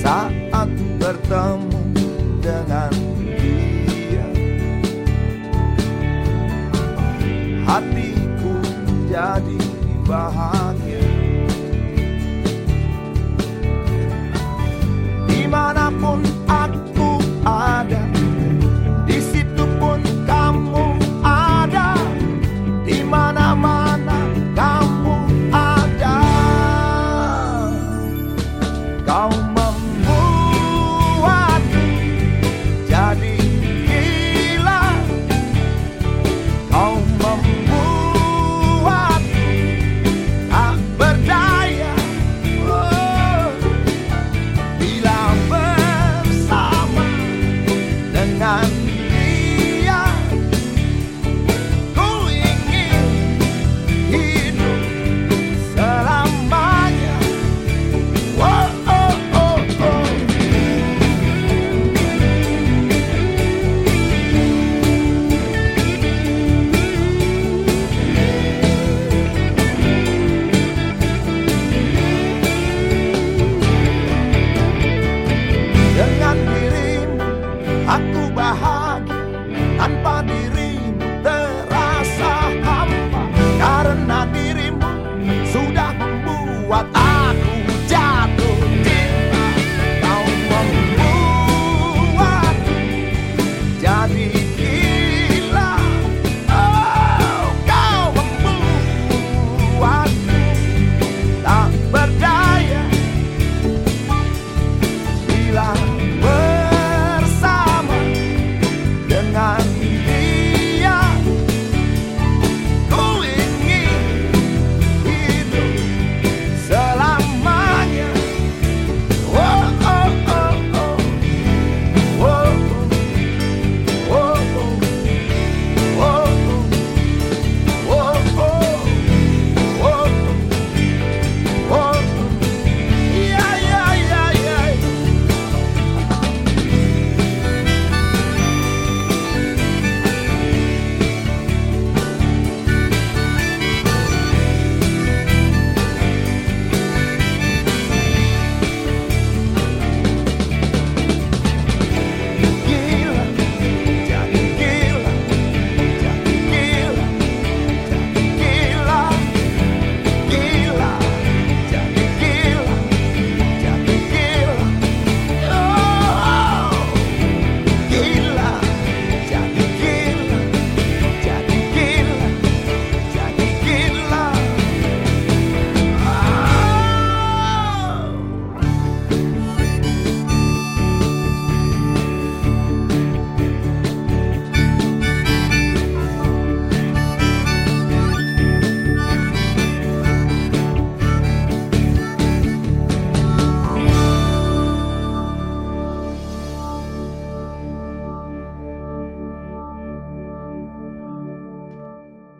saat bertemu dengan dia. Hatiku jadi bahagia. here.